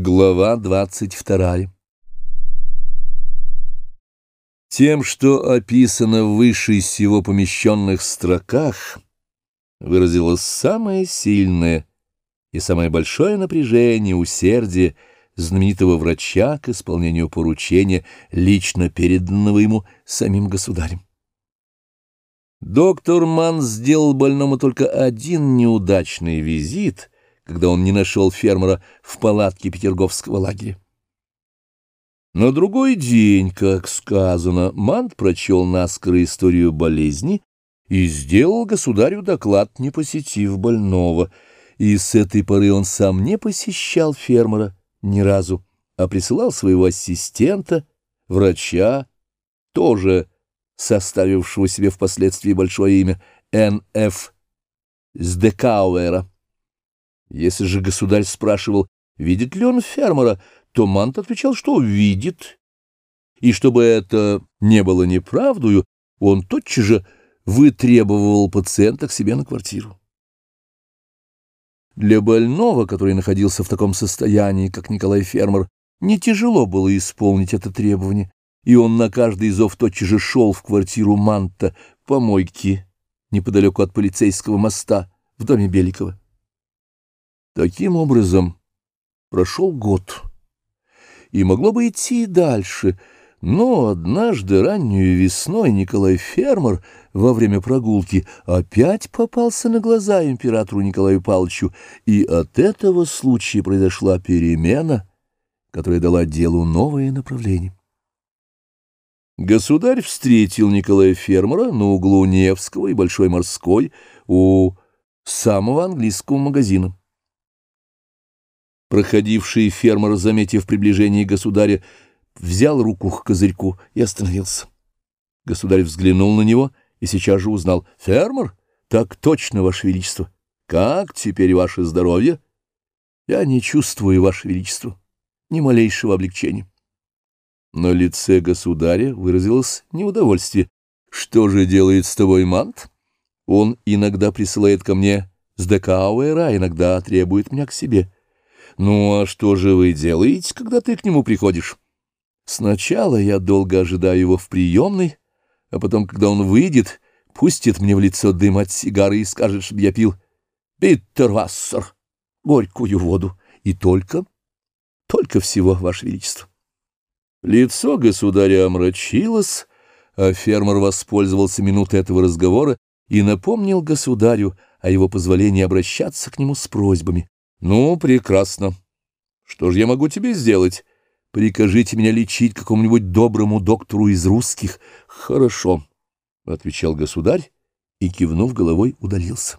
Глава двадцать вторая Тем, что описано выше из всего помещенных строках, выразилось самое сильное и самое большое напряжение усердия знаменитого врача к исполнению поручения, лично переданного ему самим государем. Доктор Ман сделал больному только один неудачный визит — когда он не нашел фермера в палатке петерговского лагеря. На другой день, как сказано, Мант прочел наскоро историю болезни и сделал государю доклад, не посетив больного, и с этой поры он сам не посещал фермера ни разу, а присылал своего ассистента, врача, тоже составившего себе впоследствии большое имя, Н.Ф. Сдекауэра. Если же государь спрашивал, видит ли он фермера, то Мант отвечал, что видит. И чтобы это не было неправдою, он тотчас же вытребовал пациента к себе на квартиру. Для больного, который находился в таком состоянии, как Николай Фермер, не тяжело было исполнить это требование, и он на каждый зов тотчас же шел в квартиру Манта, помойки, неподалеку от полицейского моста, в доме Беликова. Таким образом, прошел год, и могло бы идти и дальше, но однажды раннюю весной Николай Фермер во время прогулки опять попался на глаза императору Николаю Павловичу, и от этого случая произошла перемена, которая дала делу новое направление. Государь встретил Николая Фермера на углу Невского и Большой Морской у самого английского магазина. Проходивший фермер, заметив приближение государя, взял руку к козырьку и остановился. Государь взглянул на него и сейчас же узнал. «Фермер? Так точно, Ваше Величество. Как теперь ваше здоровье?» «Я не чувствую, Ваше Величество, ни малейшего облегчения». На лице государя выразилось неудовольствие. «Что же делает с тобой Мант? Он иногда присылает ко мне с Декауэра, иногда требует меня к себе». «Ну, а что же вы делаете, когда ты к нему приходишь?» «Сначала я долго ожидаю его в приемной, а потом, когда он выйдет, пустит мне в лицо дым от сигары и скажет, чтобы я пил питтервассер, горькую воду, и только, только всего, Ваше Величество». Лицо государя омрачилось, а фермер воспользовался минутой этого разговора и напомнил государю о его позволении обращаться к нему с просьбами. «Ну, прекрасно. Что же я могу тебе сделать? Прикажите меня лечить какому-нибудь доброму доктору из русских». «Хорошо», — отвечал государь и, кивнув головой, удалился.